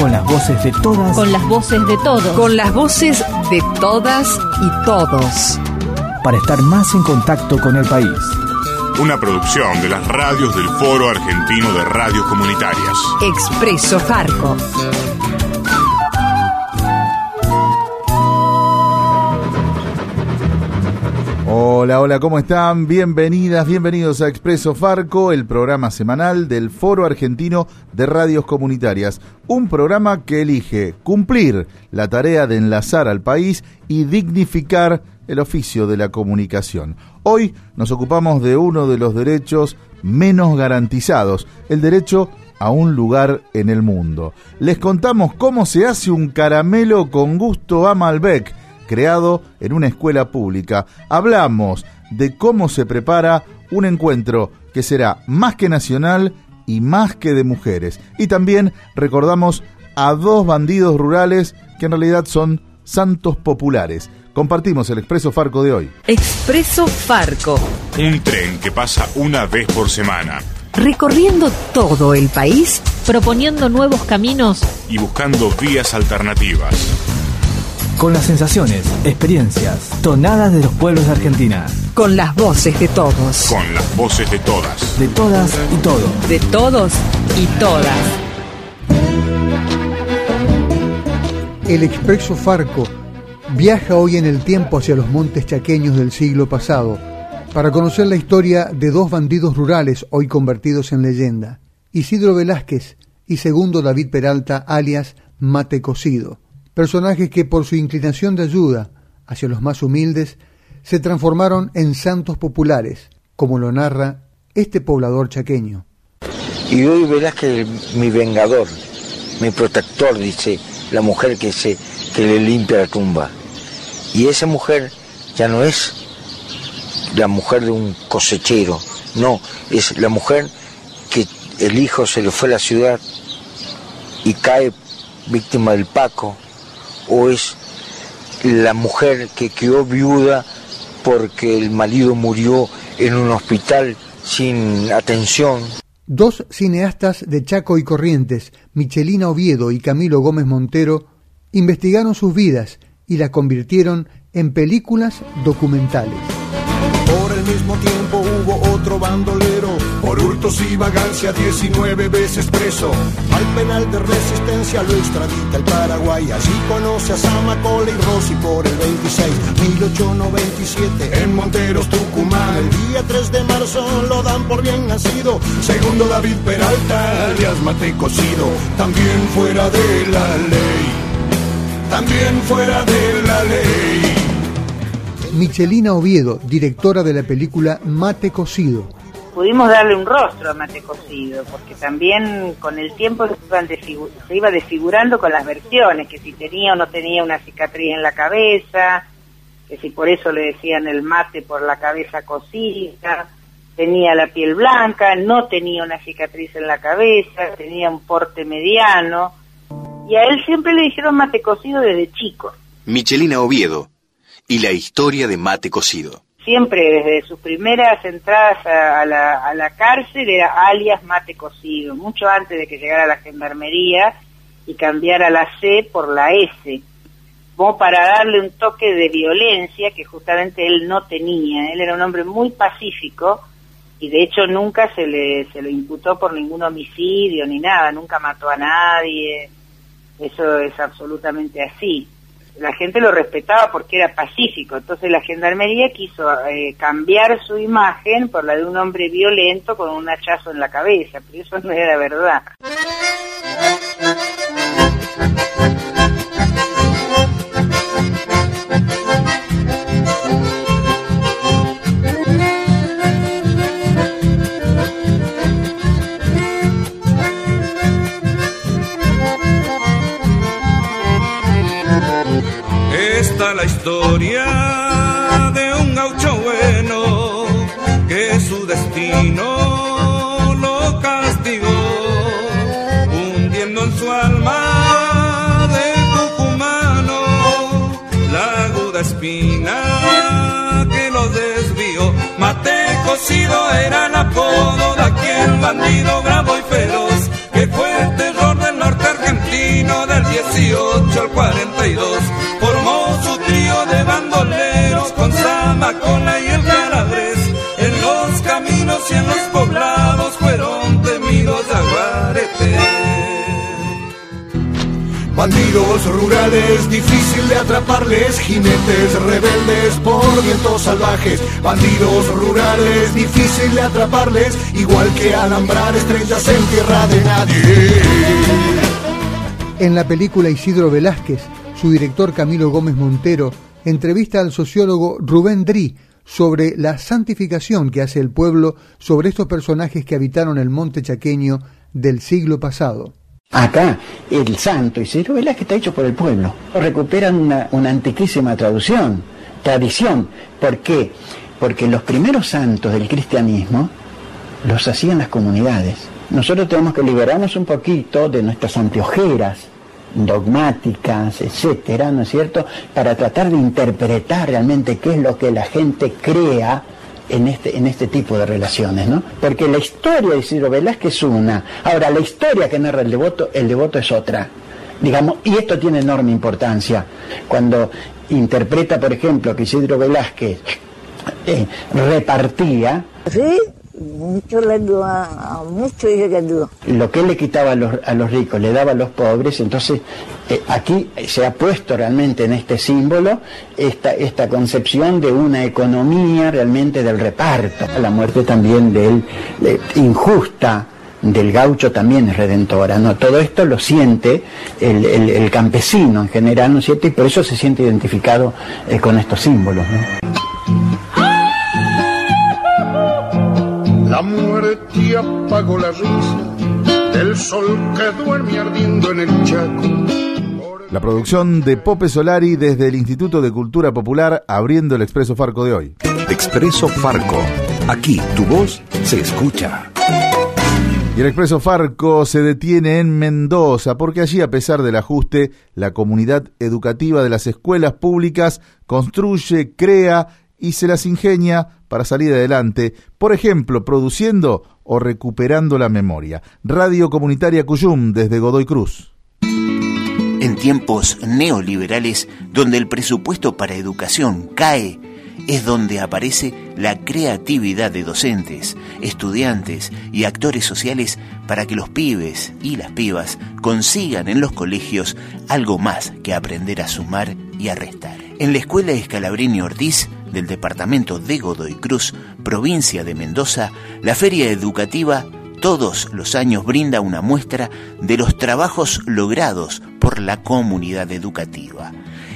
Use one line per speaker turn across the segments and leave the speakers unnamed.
Con las voces de todas.
con las voces de todos.
Con las voces de todas y todos.
Para estar más en contacto con el país.
Una producción de las radios del Foro Argentino de Radios Comunitarias.
Expreso Farco.
Hola, hola, ¿cómo están? Bienvenidas, bienvenidos a Expreso Farco, el programa semanal del Foro Argentino de Radios Comunitarias. Un programa que elige cumplir la tarea de enlazar al país y dignificar el oficio de la comunicación. Hoy nos ocupamos de uno de los derechos menos garantizados, el derecho a un lugar en el mundo. Les contamos cómo se hace un caramelo con gusto a Malbec creado en una escuela pública. Hablamos de cómo se prepara un encuentro que será más que nacional y más que de mujeres. Y también recordamos a dos bandidos rurales que en realidad son santos populares. Compartimos el Expreso Farco de hoy.
Expreso Farco.
Un tren que pasa una vez por semana
Recorriendo todo el país
proponiendo nuevos caminos
y buscando vías alternativas.
Con las sensaciones, experiencias, tonadas de los pueblos de Argentina.
con las voces de todos.
Con las voces de todas.
De todas y todos.
De todos y todas.
El expreso Farco viaja hoy en el tiempo hacia los montes chaqueños del siglo pasado para conocer la historia de dos bandidos rurales hoy convertidos en leyenda, Isidro Velázquez y segundo David Peralta alias Mate Cocido, personajes que por su inclinación de ayuda hacia los más humildes se transformaron en santos populares, como lo narra este poblador chaqueño.
Y hoy Velázquez es mi vengador, mi protector, dice la mujer que, se, que le limpia la tumba. Y esa mujer ya no es la mujer de un cosechero, no, es la mujer que el hijo se le fue a la ciudad y cae víctima del Paco, o es la mujer que quedó viuda porque el marido murió en un hospital sin atención.
Dos cineastas de Chaco y Corrientes, Michelina Oviedo y Camilo Gómez Montero, investigaron sus vidas y las convirtieron en películas documentales.
Por el mismo tiempo hubo otro bandolero, por hurtos y vagancia 19 veces preso. Al penal de resistencia lo extradita el Paraguay, así conoce a Samacola y Rossi por el 26, 1897 en Monteros, Tucumán. El día 3 de marzo lo dan por bien nacido, segundo David Peralta, alias Mate Cocido, también fuera de la ley, también fuera de la ley.
Michelina Oviedo, directora de la película Mate Cocido.
pudimos darle un rostro a Mate Cocido, porque también con el tiempo se, iba desfigurando con las versiones, que si tenía o no tenía una cicatriz en la cabeza, que si por eso le decían el mate por la cabeza cocida, tenía la piel blanca, no tenía una cicatriz en la cabeza, tenía un porte mediano, y a él siempre le dijeron mate cocido desde chico.
Michelina Oviedo y la historia de mate cocido.
siempre desde sus primeras entradas a, a la, a la cárcel era alias mate cocido, mucho antes de que llegara la gendarmería y cambiara la C por la S, como para darle un toque de violencia que justamente él no tenía. Él era un hombre muy pacífico y de hecho nunca se le, se lo imputó por ningún homicidio ni nada, nunca mató a nadie, eso es absolutamente así la gente lo respetaba porque era pacífico. Entonces la gendarmería quiso eh, cambiar su imagen por la de un hombre violento con un hachazo en la cabeza, pero eso no era verdad.
Bandidos rurales, difícil de atraparles, jinetes rebeldes por vientos salvajes. Bandidos rurales, difícil de atraparles, igual que alambrar estrellas en tierra de nadie.
En la película Isidro Velázquez, su director Camilo Gómez Montero entrevista al sociólogo Rubén Dri sobre la santificación que hace el pueblo sobre estos personajes que habitaron el monte chaqueño del siglo pasado.
Acá, el santo Isidro Velázquez está hecho por el pueblo. Recuperan una, una antiquísima traducción, tradición. ¿Por qué? Porque los primeros santos del cristianismo los hacían las comunidades. Nosotros tenemos que liberarnos un poquito de nuestras anteojeras dogmáticas, etcétera, ¿no es cierto?, para tratar de interpretar realmente qué es lo que la gente crea en este, en este tipo de relaciones, ¿no? Porque la historia de Isidro Velázquez es una, ahora la historia que narra el devoto, el devoto es otra. Digamos, y esto tiene enorme importancia. Cuando interpreta, por ejemplo, que Isidro Velázquez eh, repartía,
mucho le a, mucho y le
lo que él le quitaba a los, a los ricos, le daba a los pobres, entonces eh, aquí se ha puesto realmente en este símbolo esta, esta concepción de una economía realmente del reparto. La muerte también de él, injusta, del gaucho también es redentora, ¿no? Todo esto lo siente el, el- campesino en general, ¿no es cierto? Y por eso se siente identificado eh, con estos símbolos.
La muerte apagó la risa del sol que duerme ardiendo en el Chaco.
La producción de Pope Solari desde el Instituto de Cultura Popular abriendo el Expreso Farco de hoy.
Expreso Farco. Aquí tu voz se escucha.
Y el Expreso Farco se detiene en Mendoza porque allí, a pesar del ajuste, la comunidad educativa de las escuelas públicas construye, crea y se las ingenia para salir adelante, por ejemplo, produciendo o recuperando la memoria. Radio Comunitaria Cuyum desde Godoy Cruz.
En tiempos neoliberales, donde el presupuesto para educación cae, es donde aparece la creatividad de docentes, estudiantes y actores sociales para que los pibes y las pibas consigan en los colegios algo más que aprender a sumar y a restar. En la Escuela Escalabrini Ortiz del departamento de Godoy Cruz, provincia de Mendoza, la feria educativa todos los años brinda una muestra de los trabajos logrados por la comunidad educativa.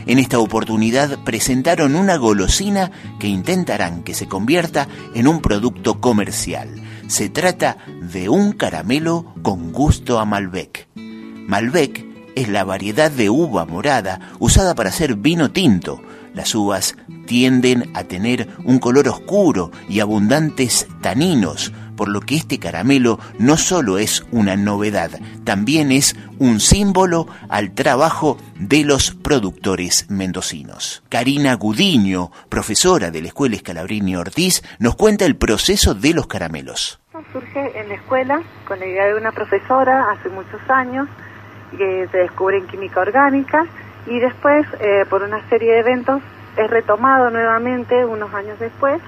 En esta oportunidad presentaron una golosina que intentarán que se convierta en un producto comercial. Se trata de un caramelo con gusto a Malbec. Malbec es la variedad de uva morada usada para hacer vino tinto. Las uvas tienden a tener un color oscuro y abundantes taninos, por lo que este caramelo no solo es una novedad, también es un símbolo al trabajo de los productores mendocinos. Karina Gudiño, profesora de la Escuela Escalabrini Ortiz, nos cuenta el proceso de los caramelos.
Surge en la escuela con la idea de una profesora hace muchos años que se descubre en química orgánica y después eh, por una serie de eventos es retomado nuevamente unos años después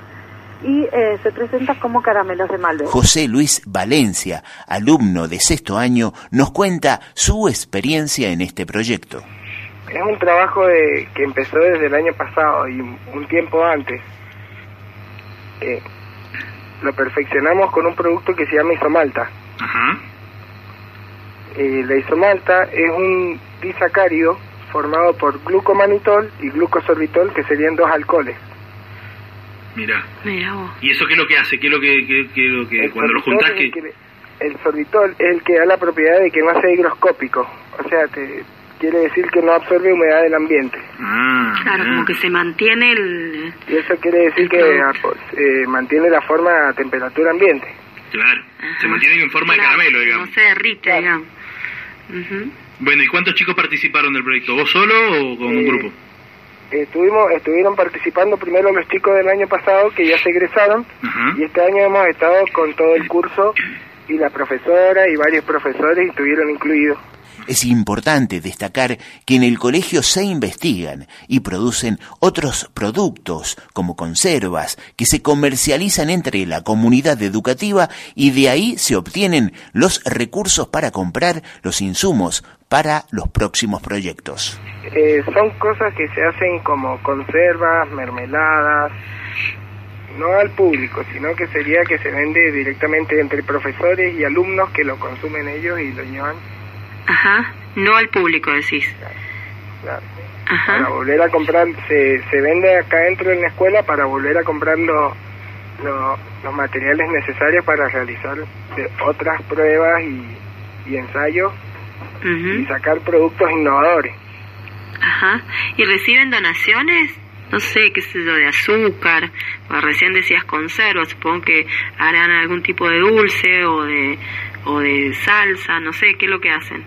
y eh, se presenta como caramelos de Malbec.
José Luis Valencia, alumno de sexto año, nos cuenta su experiencia en este proyecto.
Es un trabajo de, que empezó desde el año pasado y un tiempo antes. Eh, lo perfeccionamos con un producto que se llama isomalta. Eh, la isomalta es un disacárido formado por glucomanitol y glucosorbitol, que serían dos alcoholes.
Mira. ¿Y eso qué es lo que hace? ¿Qué es lo que, qué- qué es lo que
El
cuando lo juntás que
el que- El sorbitol es el que da la propiedad de que no sea higroscópico. O sea, te, quiere decir que no absorbe humedad del ambiente.
Claro, como que se mantiene el...
Y eso quiere decir que eh, mantiene la forma a temperatura ambiente.
Claro, se mantienen en forma de caramelo, digamos.
No se derrite, digamos.
Bueno, ¿y cuántos chicos participaron del proyecto? ¿Vos solo o con un grupo?
Estuvimos, estuvieron participando primero los chicos del año pasado que ya se egresaron y este año hemos estado con todo el curso y la profesora y varios profesores estuvieron incluidos.
Es importante destacar que en el colegio se investigan y producen otros productos como conservas que se comercializan entre la comunidad educativa y de ahí se obtienen los recursos para comprar los insumos para los próximos proyectos.
Eh, son cosas que se hacen como conservas, mermeladas, no al público, sino que sería que se vende directamente entre profesores y alumnos que lo consumen ellos y lo llevan
Ajá, no al público decís.
claro,
Ajá.
para volver a comprar, se, se vende acá dentro en la escuela para volver a comprar lo- lo- los materiales necesarios para realizar de- otras pruebas y, y ensayos y sacar productos innovadores.
Ajá. ¿Y reciben donaciones? No sé, qué sé yo, de azúcar. O recién decías conservas, supongo que harán algún tipo de dulce o de, o de salsa, no sé, ¿qué es lo que hacen?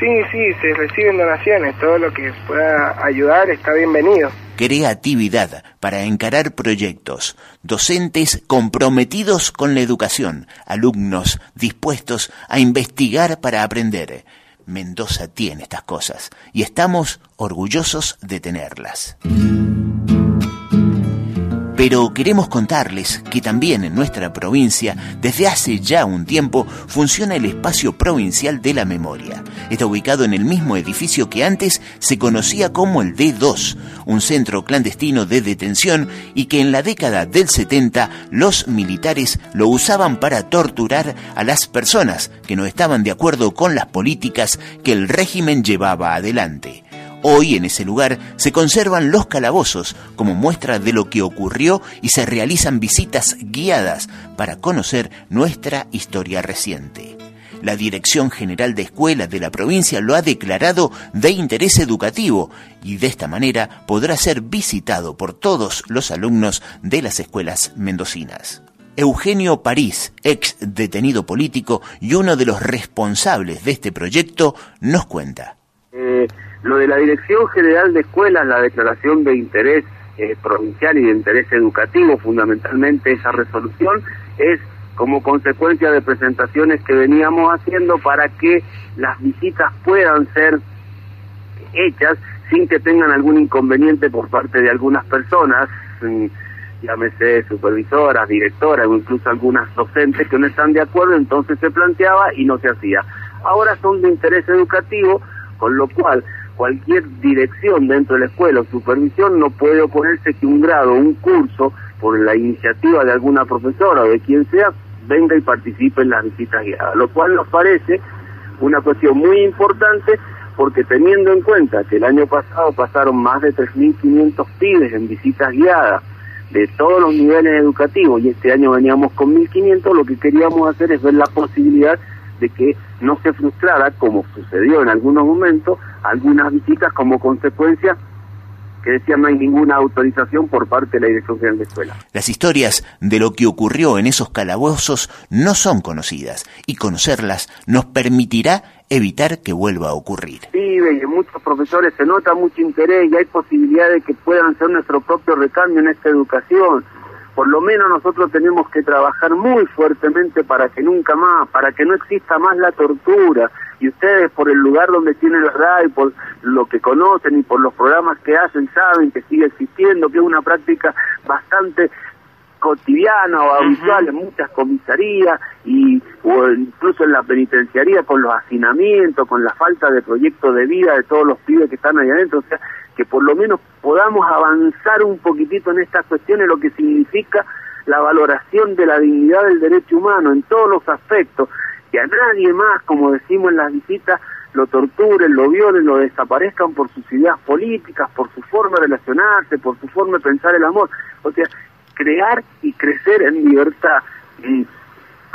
Sí, sí, se reciben donaciones, todo lo que pueda ayudar está bienvenido.
Creatividad para encarar proyectos, docentes comprometidos con la educación, alumnos dispuestos a investigar para aprender. Mendoza tiene estas cosas y estamos orgullosos de tenerlas. Pero queremos contarles que también en nuestra provincia, desde hace ya un tiempo, funciona el Espacio Provincial de la Memoria. Está ubicado en el mismo edificio que antes se conocía como el D2, un centro clandestino de detención y que en la década del 70 los militares lo usaban para torturar a las personas que no estaban de acuerdo con las políticas que el régimen llevaba adelante. Hoy en ese lugar se conservan los calabozos como muestra de lo que ocurrió y se realizan visitas guiadas para conocer nuestra historia reciente. La Dirección General de Escuelas de la provincia lo ha declarado de interés educativo y de esta manera podrá ser visitado por todos los alumnos de las escuelas mendocinas. Eugenio París, ex detenido político y uno de los responsables de este proyecto, nos cuenta.
Eh, lo de la Dirección General de Escuelas, la declaración de interés eh, provincial y de interés educativo, fundamentalmente esa resolución, es como consecuencia de presentaciones que veníamos haciendo para que las visitas puedan ser hechas sin que tengan algún inconveniente por parte de algunas personas, mm, llámese supervisoras, directoras o incluso algunas docentes que no están de acuerdo, entonces se planteaba y no se hacía. Ahora son de interés educativo, con lo cual cualquier dirección dentro de la escuela o supervisión no puede oponerse que un grado un curso, por la iniciativa de alguna profesora o de quien sea, venga y participe en las visitas guiadas, lo cual nos parece una cuestión muy importante porque teniendo en cuenta que el año pasado pasaron más de 3.500 pibes en visitas guiadas de todos los niveles educativos y este año veníamos con 1.500, lo que queríamos hacer es ver la posibilidad de que no se frustrara, como sucedió en algunos momentos, algunas visitas como consecuencia que decían no hay ninguna autorización por parte de la Dirección General de Escuela.
Las historias de lo que ocurrió en esos calabozos no son conocidas y conocerlas nos permitirá evitar que vuelva a ocurrir.
Pibe y en muchos profesores se nota mucho interés y hay posibilidad de que puedan ser nuestro propio recambio en esta educación. Por lo menos nosotros tenemos que trabajar muy fuertemente para que nunca más, para que no exista más la tortura. Y ustedes por el lugar donde tienen la radio, por lo que conocen y por los programas que hacen, saben que sigue existiendo, que es una práctica bastante cotidiana o habitual en muchas comisarías y o incluso en la penitenciaría con los hacinamientos, con la falta de proyecto de vida de todos los pibes que están ahí adentro, o sea, que por lo menos podamos avanzar un poquitito en estas cuestiones, lo que significa la valoración de la dignidad del derecho humano en todos los aspectos, que a nadie más, como decimos en las visitas, lo torturen, lo violen, lo desaparezcan por sus ideas políticas, por su forma de relacionarse, por su forma de pensar el amor. O sea, crear y crecer en libertad. Y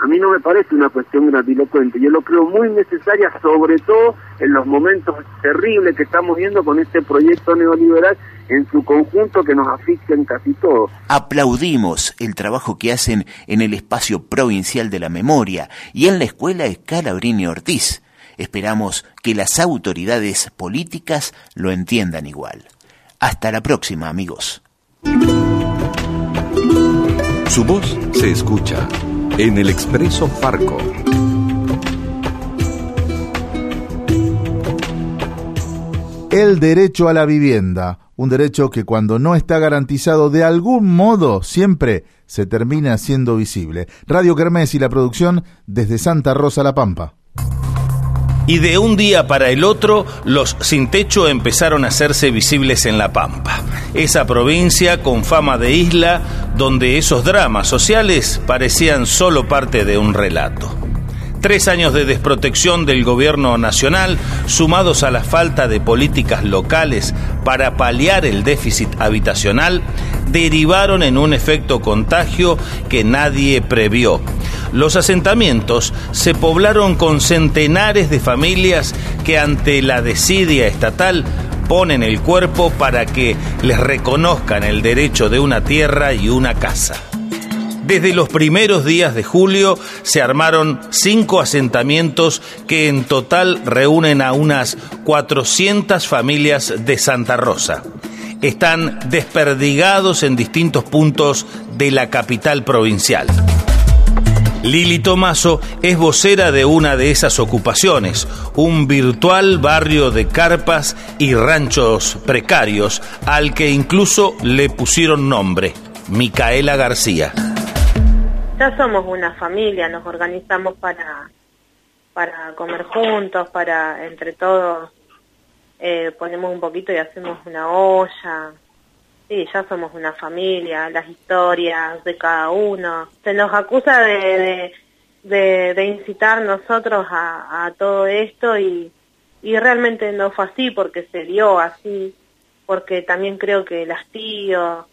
a mí no me parece una cuestión grandilocuente, yo lo creo muy necesaria, sobre todo en los momentos terribles que estamos viendo con este proyecto neoliberal en su conjunto que nos asfixia en casi todo.
Aplaudimos el trabajo que hacen en el espacio provincial de la memoria y en la escuela Escalabrini Ortiz. Esperamos que las autoridades políticas lo entiendan igual. Hasta la próxima, amigos.
Su voz se escucha en el Expreso Farco.
El derecho a la vivienda, un derecho que cuando no está garantizado de algún modo siempre se termina siendo visible. Radio Kermés y la producción desde Santa Rosa La Pampa
y de un día para el otro los sin techo empezaron a hacerse visibles en La Pampa, esa provincia con fama de isla donde esos dramas sociales parecían solo parte de un relato. Tres años de desprotección del gobierno nacional, sumados a la falta de políticas locales para paliar el déficit habitacional, derivaron en un efecto contagio que nadie previó. Los asentamientos se poblaron con centenares de familias que ante la desidia estatal ponen el cuerpo para que les reconozcan el derecho de una tierra y una casa. Desde los primeros días de julio se armaron cinco asentamientos que en total reúnen a unas 400 familias de Santa Rosa. Están desperdigados en distintos puntos de la capital provincial. Lili Tomaso es vocera de una de esas ocupaciones, un virtual barrio de carpas y ranchos precarios al que incluso le pusieron nombre, Micaela García
ya somos una familia, nos organizamos para, para comer juntos, para entre todos eh, ponemos un poquito y hacemos una olla. Sí, ya somos una familia, las historias de cada uno. Se nos acusa de, de, incitar nosotros a, a todo esto y, y realmente no fue así porque se dio así, porque también creo que el hastío,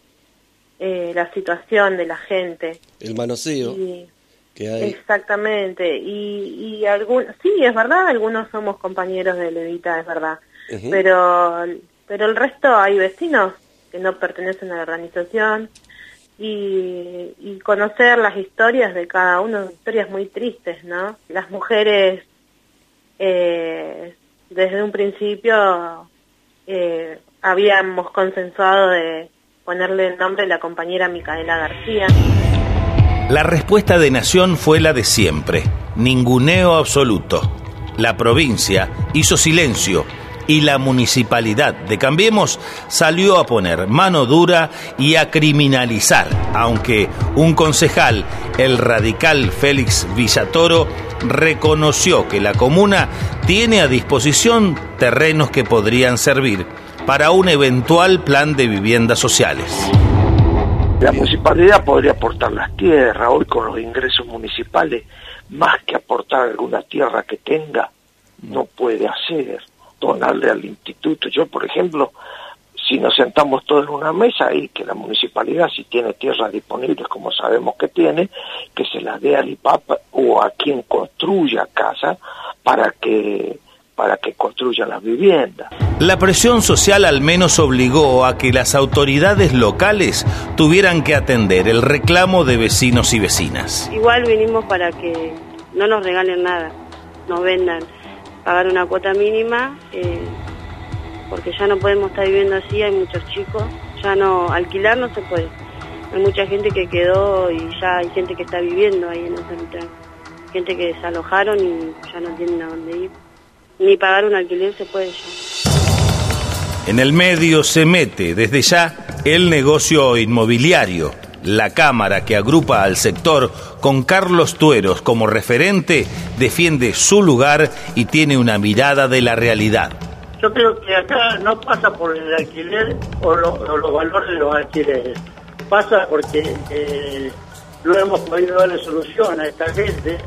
eh, la situación de la gente.
El manoseo que hay.
Exactamente. Y, y algún, sí, es verdad, algunos somos compañeros de Levita, es verdad. pero, pero el resto hay vecinos que no pertenecen a la organización y, y conocer las historias de cada uno, historias muy tristes, ¿no? Las mujeres eh, desde un principio eh, habíamos consensuado de ponerle el nombre de la compañera Micaela García.
La respuesta de Nación fue la de siempre, ninguneo absoluto. La provincia hizo silencio y la municipalidad de Cambiemos salió a poner mano dura y a criminalizar, aunque un concejal, el radical Félix Villatoro, reconoció que la comuna tiene a disposición terrenos que podrían servir para un eventual plan de viviendas sociales.
La municipalidad podría aportar las tierras, hoy con los ingresos municipales, más que aportar alguna tierra que tenga, no puede hacer, donarle al instituto. Yo, por ejemplo, si nos sentamos todos en una mesa y que la municipalidad, si tiene tierras disponibles, como sabemos que tiene, que se las dé al IPAP o a quien construya casa para que para que construyan las viviendas.
La presión social al menos obligó a que las autoridades locales tuvieran que atender el reclamo de vecinos y vecinas.
Igual vinimos para que no nos regalen nada, nos vendan, pagar una cuota mínima, eh, porque ya no podemos estar viviendo así, hay muchos chicos, ya no, alquilar no se puede. Hay mucha gente que quedó y ya hay gente que está viviendo ahí en el centro. Gente que desalojaron y ya no tienen a dónde ir ni pagar un alquiler se puede ya.
En el medio se mete desde ya el negocio inmobiliario. La Cámara que agrupa al sector con Carlos Tueros como referente defiende su lugar y tiene una mirada de la realidad.
Yo creo que acá no pasa por el alquiler o, los valores de los alquileres. Pasa porque eh, no hemos podido darle solución a esta gente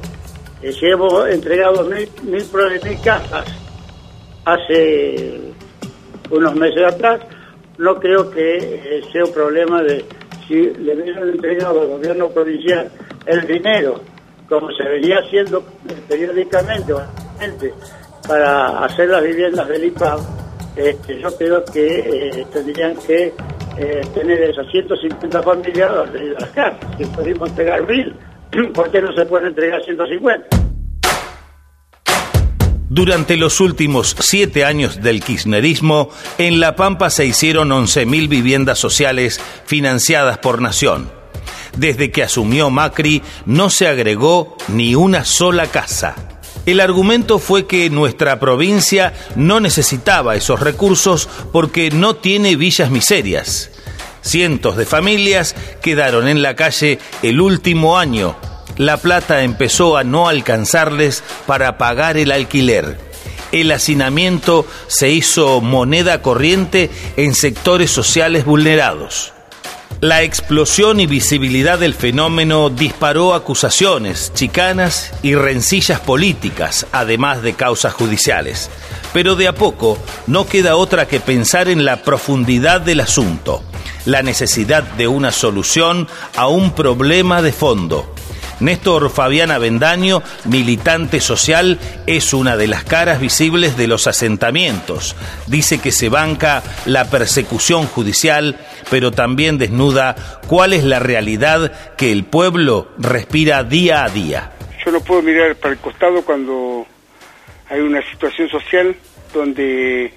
eh, hemos entregado mil, mil, mil casas hace unos meses atrás. No creo que eh, sea un problema de si le hubieran entregado al gobierno provincial el dinero como se venía haciendo periódicamente para hacer las viviendas del IPAM, este, yo creo que eh, tendrían que eh, tener esas 150 familias de las casas. Si podemos entregar mil, ¿por qué no se pueden entregar 150?
Durante los últimos siete años del kirchnerismo, en La Pampa se hicieron 11.000 viviendas sociales financiadas por Nación. Desde que asumió Macri, no se agregó ni una sola casa. El argumento fue que nuestra provincia no necesitaba esos recursos porque no tiene villas miserias. Cientos de familias quedaron en la calle el último año la plata empezó a no alcanzarles para pagar el alquiler. El hacinamiento se hizo moneda corriente en sectores sociales vulnerados. La explosión y visibilidad del fenómeno disparó acusaciones, chicanas y rencillas políticas, además de causas judiciales. Pero de a poco no queda otra que pensar en la profundidad del asunto, la necesidad de una solución a un problema de fondo Néstor Fabián Avendaño, militante social, es una de las caras visibles de los asentamientos. Dice que se banca la persecución judicial, pero también desnuda cuál es la realidad que el pueblo respira día a día.
Yo no puedo mirar para el costado cuando hay una situación social donde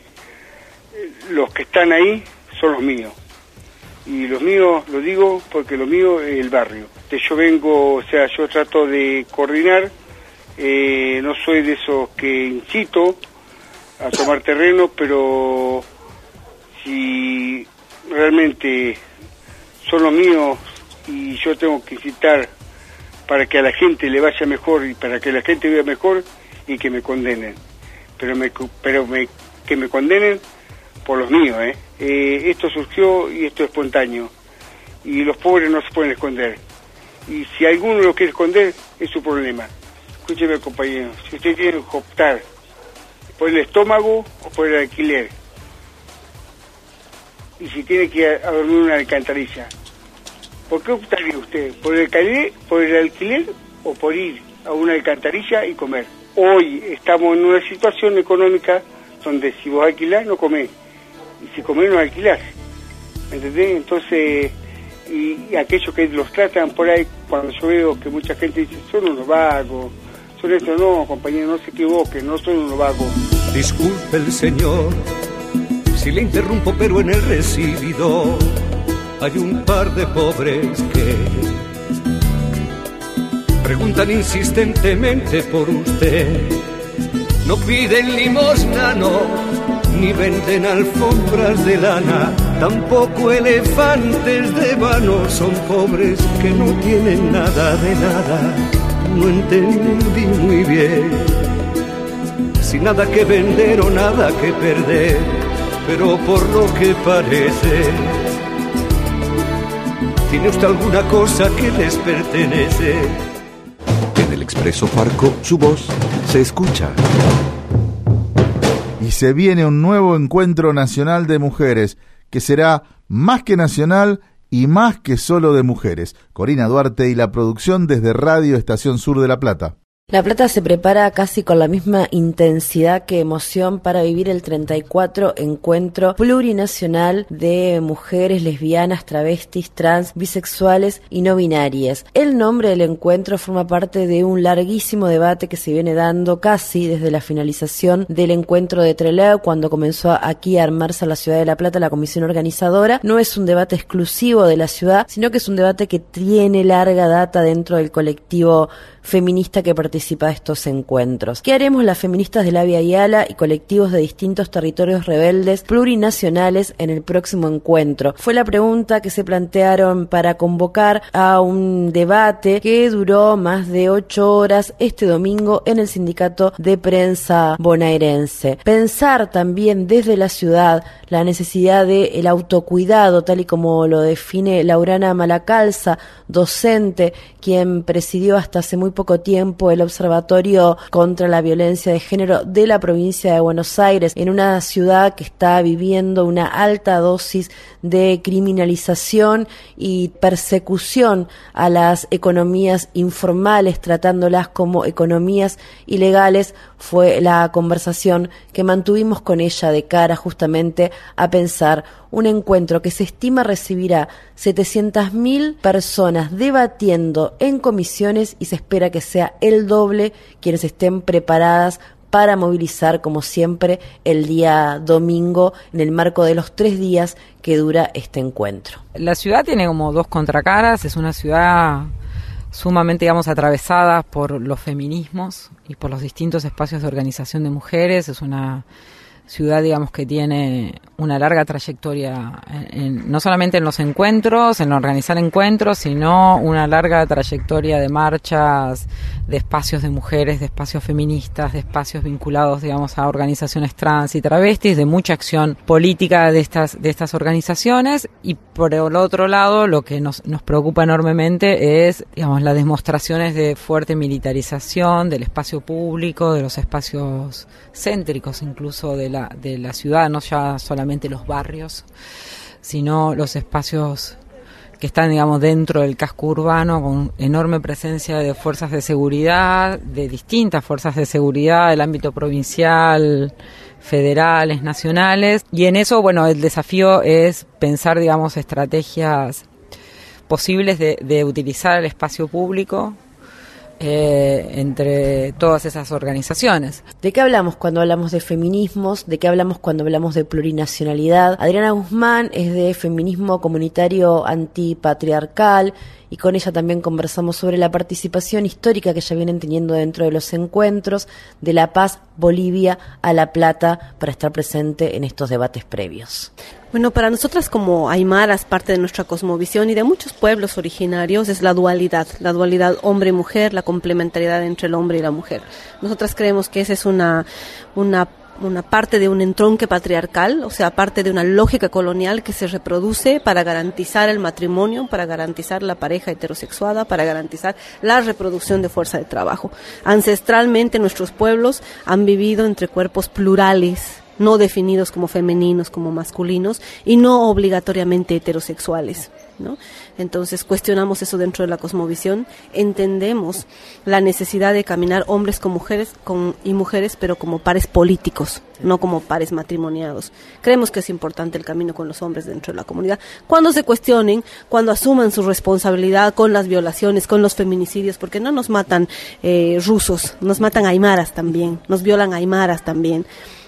los que están ahí son los míos. Y los míos, lo digo porque lo mío es el barrio yo vengo, o sea, yo trato de coordinar, eh, no soy de esos que incito a tomar terreno, pero si realmente son los míos y yo tengo que incitar para que a la gente le vaya mejor y para que la gente viva mejor y que me condenen. Pero, me, pero me, que me condenen por los míos. ¿eh? Eh, esto surgió y esto es espontáneo. Y los pobres no se pueden esconder y si alguno lo quiere esconder, es su problema. Escúcheme, compañero, si usted tiene que optar por el estómago o por el alquiler, y si tiene que ir a, dormir en una alcantarilla, ¿por qué optaría usted? ¿Por el, alquiler, ¿Por el alquiler o por ir a una alcantarilla y comer? Hoy estamos en una situación económica donde si vos alquilás, no comés. Y comés, no alquilás. ¿Me entendés? Entonces y, aquellos que los tratan por ahí, cuando yo veo que mucha gente dice, son unos vagos, son esto, no, compañero, no se equivoque, no son unos vagos.
Disculpe el señor si le interrumpo, pero en el recibido hay un par de pobres que preguntan insistentemente por usted. No piden limosna, no, ni venden alfombras de lana tampoco elefantes de vano son pobres que no tienen nada de nada. No entendí muy bien, sin nada que vender o nada que perder, pero por lo que parece, tiene usted alguna cosa que les pertenece.
En el Expreso Farco, su voz se escucha.
Se viene un nuevo encuentro nacional de mujeres que será más que nacional y más que solo de mujeres. Corina Duarte y la producción desde Radio Estación Sur de La Plata.
La Plata se prepara casi con la misma intensidad que emoción para vivir el 34 encuentro plurinacional de mujeres lesbianas, travestis, trans, bisexuales y no binarias. El nombre del encuentro forma parte de un larguísimo debate que se viene dando casi desde la finalización del encuentro de Trelew, cuando comenzó aquí a armarse la ciudad de La Plata la comisión organizadora. No es un debate exclusivo de la ciudad, sino que es un debate que tiene larga data dentro del colectivo feminista que participa de estos encuentros. ¿Qué haremos las feministas de la Via Yala y colectivos de distintos territorios rebeldes plurinacionales en el próximo encuentro? Fue la pregunta que se plantearon para convocar a un debate que duró más de ocho horas este domingo en el sindicato de prensa bonaerense. Pensar también desde la ciudad la necesidad del autocuidado, tal y como lo define Laurana Malacalza, docente, quien presidió hasta hace muy poco tiempo el Observatorio contra la Violencia de Género de la provincia de Buenos Aires, en una ciudad que está viviendo una alta dosis de criminalización y persecución a las economías informales, tratándolas como economías ilegales, fue la conversación que mantuvimos con ella de cara justamente a pensar un encuentro que se estima recibirá 700.000 personas debatiendo en comisiones y se espera que sea el doble quienes estén preparadas para movilizar, como siempre, el día domingo en el marco de los tres días que dura este encuentro.
La ciudad tiene como dos contracaras, es una ciudad sumamente, digamos, atravesada por los feminismos y por los distintos espacios de organización de mujeres, es una ciudad, digamos, que tiene una larga trayectoria, no solamente en los encuentros, en organizar encuentros, sino una larga trayectoria de marchas, de espacios de mujeres, de espacios feministas, de espacios vinculados, digamos, a organizaciones trans y travestis, de mucha acción política de estas, de estas organizaciones. Y por el otro lado, lo que nos, nos preocupa enormemente es, digamos, las demostraciones de fuerte militarización del espacio público, de los espacios céntricos incluso de la, de la ciudad, no ya solamente los barrios, sino los espacios que están, digamos, dentro del casco urbano con enorme presencia de fuerzas de seguridad, de distintas fuerzas de seguridad del ámbito provincial, federales, nacionales. Y en eso, bueno, el desafío es pensar, digamos, estrategias posibles de, de utilizar el espacio público eh, entre todas esas organizaciones.
¿De qué hablamos cuando hablamos de feminismos? ¿De qué hablamos cuando hablamos de plurinacionalidad? Adriana Guzmán es de feminismo comunitario antipatriarcal y con ella también conversamos sobre la participación histórica que ya vienen teniendo dentro de los encuentros de La Paz, Bolivia a La Plata para estar presente en estos debates previos.
Bueno, para nosotras como Aymaras, parte de nuestra cosmovisión y de muchos pueblos originarios es la dualidad, la dualidad hombre-mujer, la complementariedad entre el hombre y la mujer. Nosotras creemos que esa es una, una una parte de un entronque patriarcal, o sea, parte de una lógica colonial que se reproduce para garantizar el matrimonio, para garantizar la pareja heterosexuada, para garantizar la reproducción de fuerza de trabajo. Ancestralmente nuestros pueblos han vivido entre cuerpos plurales, no definidos como femeninos, como masculinos, y no obligatoriamente heterosexuales. ¿no? Entonces cuestionamos eso dentro de la cosmovisión, entendemos la necesidad de caminar hombres con mujeres con, y mujeres, pero como pares políticos, no como pares matrimoniados. Creemos que es importante el camino con los hombres dentro de la comunidad. Cuando se cuestionen, cuando asuman su responsabilidad con las violaciones, con los feminicidios, porque no nos matan eh, rusos, nos matan aymaras también, nos violan aymaras también.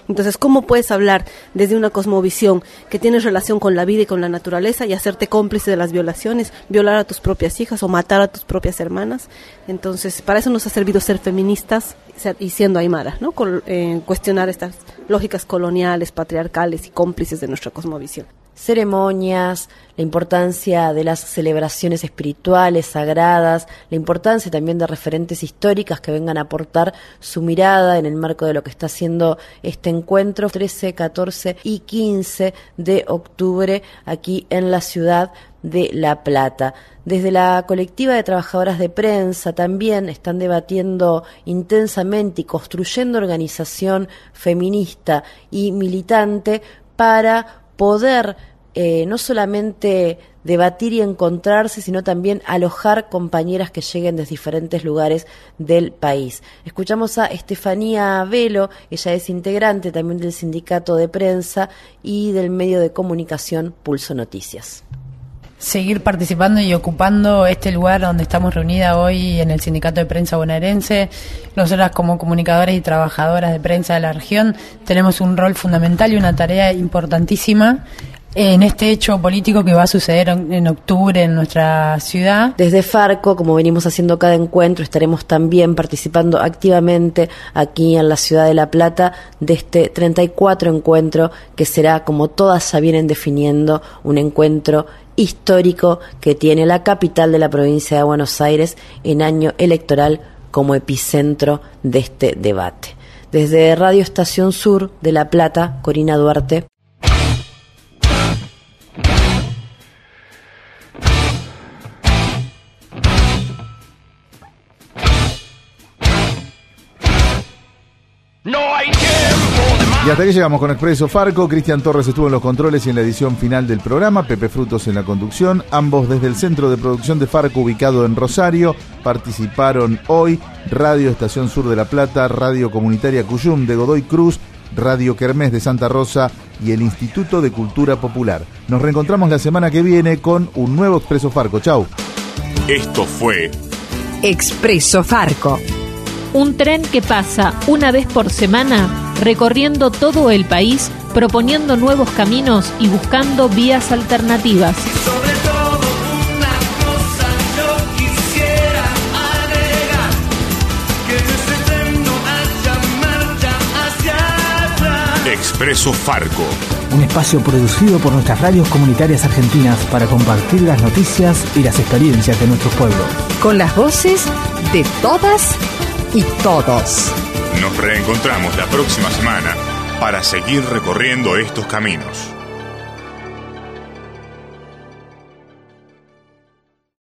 Entonces, ¿cómo puedes hablar desde una cosmovisión que tiene relación con la vida y con la naturaleza y hacerte cómplice de las violaciones, violar a tus propias hijas o matar a tus propias hermanas? Entonces, para eso nos ha servido ser feministas y siendo aymaras, ¿no? Eh, cuestionar estas lógicas coloniales, patriarcales y cómplices de nuestra cosmovisión
ceremonias, la importancia de las celebraciones espirituales, sagradas, la importancia también de referentes históricas que vengan a aportar su mirada en el marco de lo que está haciendo este encuentro 13, 14 y 15 de octubre aquí en la ciudad de La Plata. Desde la colectiva de trabajadoras de prensa también están debatiendo intensamente y construyendo organización feminista y militante para poder eh, no solamente debatir y encontrarse, sino también alojar compañeras que lleguen desde diferentes lugares del país. Escuchamos a Estefanía Velo, ella es integrante también del sindicato de prensa y del medio de comunicación Pulso Noticias
seguir participando y ocupando este lugar donde estamos reunidas hoy en el Sindicato de Prensa Bonaerense. Nosotras como comunicadores y trabajadoras de prensa de la región tenemos un rol fundamental y una tarea importantísima en este hecho político que va a suceder en octubre en nuestra ciudad.
Desde Farco, como venimos haciendo cada encuentro, estaremos también participando activamente aquí en la ciudad de La Plata de este 34 encuentro que será, como todas ya vienen definiendo, un encuentro histórico que tiene la capital de la provincia de Buenos Aires en año electoral como epicentro de este debate. Desde Radio Estación Sur de La Plata, Corina Duarte.
Y hasta aquí llegamos con Expreso Farco. Cristian Torres estuvo en los controles y en la edición final del programa. Pepe Frutos en la conducción. Ambos desde el centro de producción de Farco ubicado en Rosario. Participaron hoy Radio Estación Sur de La Plata, Radio Comunitaria Cuyum de Godoy Cruz, Radio Kermés de Santa Rosa y el Instituto de Cultura Popular. Nos reencontramos la semana que viene con un nuevo Expreso Farco. Chau.
Esto fue
Expreso Farco. Un tren que pasa una vez por semana recorriendo todo el país, proponiendo nuevos caminos y buscando vías alternativas.
Sobre todo una cosa yo quisiera agregar Que en tren no haya marcha hacia atrás
Expreso Farco.
Un espacio producido por nuestras radios comunitarias argentinas para compartir las noticias y las experiencias de nuestros pueblos.
Con las voces de todas y todos.
Nos reencontramos la próxima semana para seguir recorriendo estos caminos.